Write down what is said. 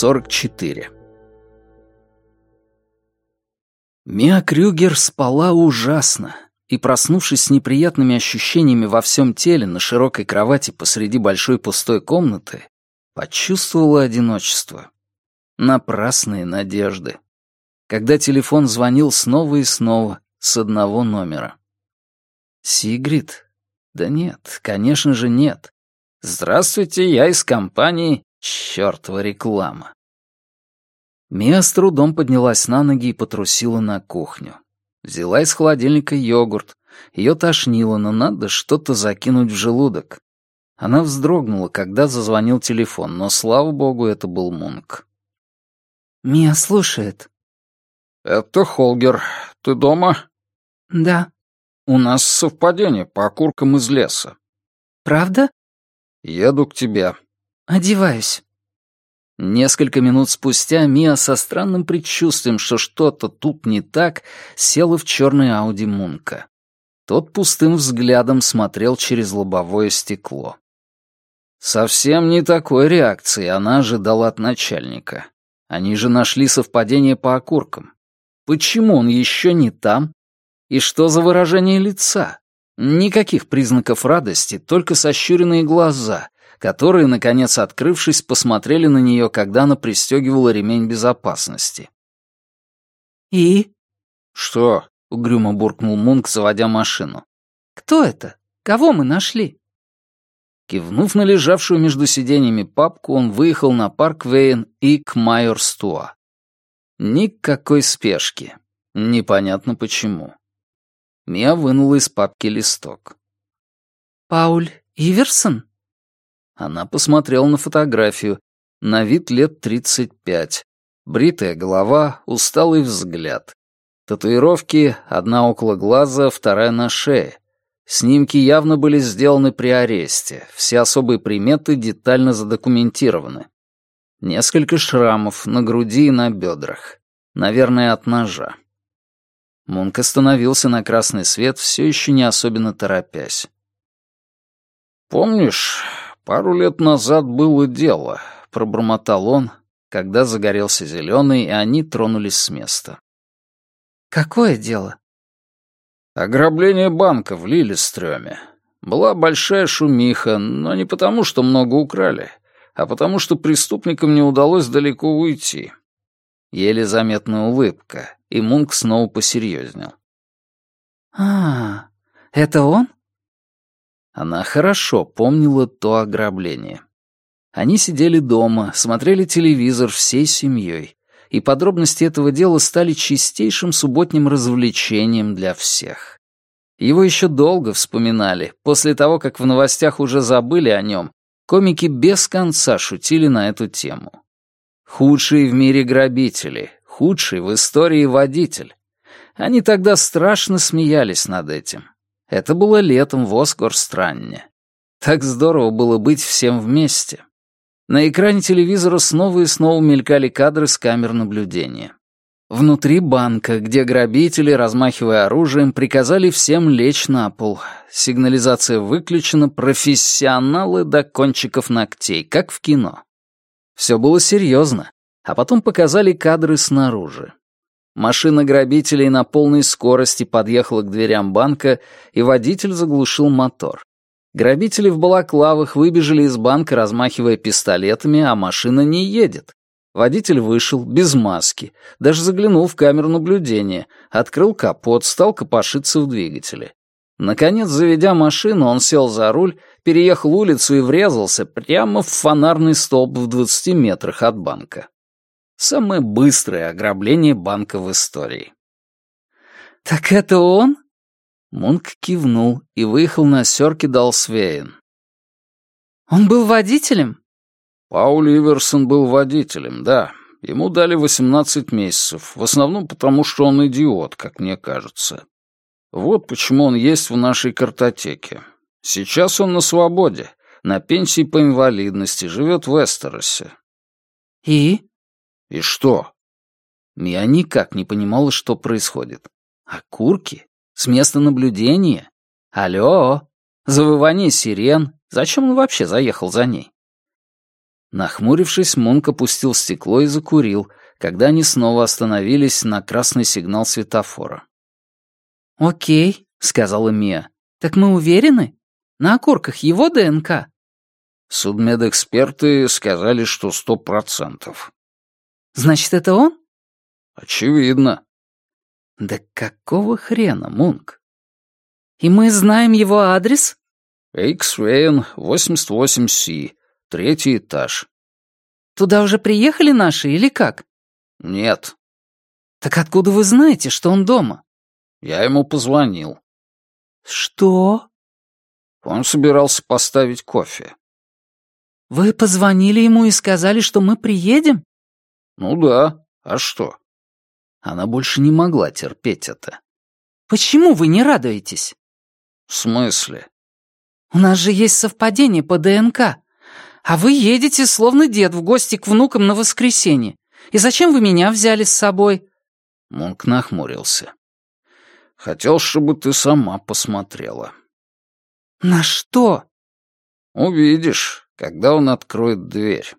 44 Миа Крюгер спала ужасно, и, проснувшись с неприятными ощущениями во всем теле на широкой кровати посреди большой пустой комнаты, почувствовала одиночество. Напрасные надежды. Когда телефон звонил снова и снова с одного номера. Сигрид? Да нет, конечно же нет. Здравствуйте, я из компании «Чёртова реклама». Мия с трудом поднялась на ноги и потрусила на кухню. Взяла из холодильника йогурт. Ее тошнило, но надо что-то закинуть в желудок. Она вздрогнула, когда зазвонил телефон, но, слава богу, это был Мунк. «Мия слушает». «Это Холгер. Ты дома?» «Да». «У нас совпадение по окуркам из леса». «Правда?» «Еду к тебе». «Одеваюсь». Несколько минут спустя Мия со странным предчувствием, что что-то тут не так, села в черный Ауди Мунка. Тот пустым взглядом смотрел через лобовое стекло. Совсем не такой реакции она ожидала от начальника. Они же нашли совпадение по окуркам. Почему он еще не там? И что за выражение лица? Никаких признаков радости, только сощуренные глаза, которые, наконец открывшись, посмотрели на нее, когда она пристегивала ремень безопасности. «И?» «Что?» — угрюмо буркнул Мунк, заводя машину. «Кто это? Кого мы нашли?» Кивнув на лежавшую между сиденьями папку, он выехал на парк Вейн и к Майорстуа. Никакой спешки. Непонятно почему. Мия вынула из папки листок. «Пауль Иверсон?» Она посмотрела на фотографию. На вид лет тридцать пять. Бритая голова, усталый взгляд. Татуировки, одна около глаза, вторая на шее. Снимки явно были сделаны при аресте. Все особые приметы детально задокументированы. Несколько шрамов на груди и на бедрах. Наверное, от ножа. Мунк остановился на красный свет, все еще не особенно торопясь. «Помнишь, «Пару лет назад было дело», — пробормотал он, когда загорелся зеленый, и они тронулись с места. «Какое дело?» «Ограбление банка в Лилистрёме. Была большая шумиха, но не потому, что много украли, а потому, что преступникам не удалось далеко уйти». Еле заметная улыбка, и Мунк снова посерьезнел. «А, это он?» Она хорошо помнила то ограбление. Они сидели дома, смотрели телевизор всей семьей, и подробности этого дела стали чистейшим субботним развлечением для всех. Его еще долго вспоминали, после того, как в новостях уже забыли о нем, комики без конца шутили на эту тему. Худшие в мире грабители, худший в истории водитель. Они тогда страшно смеялись над этим. Это было летом в Оскорстранне. Так здорово было быть всем вместе. На экране телевизора снова и снова мелькали кадры с камер наблюдения. Внутри банка, где грабители, размахивая оружием, приказали всем лечь на пол. Сигнализация выключена, профессионалы до кончиков ногтей, как в кино. Все было серьезно, а потом показали кадры снаружи. Машина грабителей на полной скорости подъехала к дверям банка, и водитель заглушил мотор. Грабители в балаклавах выбежали из банка, размахивая пистолетами, а машина не едет. Водитель вышел, без маски, даже заглянул в камеру наблюдения, открыл капот, стал копошиться в двигателе. Наконец, заведя машину, он сел за руль, переехал улицу и врезался прямо в фонарный столб в двадцати метрах от банка. Самое быстрое ограбление банка в истории. «Так это он?» Мунк кивнул и выехал на Сёрке Далсвейн. «Он был водителем?» Пауль Иверсон был водителем, да. Ему дали 18 месяцев, в основном потому, что он идиот, как мне кажется. Вот почему он есть в нашей картотеке. Сейчас он на свободе, на пенсии по инвалидности, живет в Эстеросе. «И?» «И что?» Я никак не понимала, что происходит. А курки? С места наблюдения? Алло? Завывание сирен? Зачем он вообще заехал за ней? Нахмурившись, Мунк опустил стекло и закурил, когда они снова остановились на красный сигнал светофора. «Окей», — сказала Мия. «Так мы уверены? На окурках его ДНК?» Судмедэксперты сказали, что сто процентов. «Значит, это он?» «Очевидно». «Да какого хрена, Мунк?» «И мы знаем его адрес?» Эйксвейн, 88Си, третий этаж. «Туда уже приехали наши или как?» «Нет». «Так откуда вы знаете, что он дома?» Я ему позвонил. «Что?» Он собирался поставить кофе. «Вы позвонили ему и сказали, что мы приедем?» «Ну да. А что?» Она больше не могла терпеть это. «Почему вы не радуетесь?» «В смысле?» «У нас же есть совпадение по ДНК. А вы едете, словно дед, в гости к внукам на воскресенье. И зачем вы меня взяли с собой?» Мунк нахмурился. Хотел, чтобы ты сама посмотрела». «На что?» «Увидишь, когда он откроет дверь».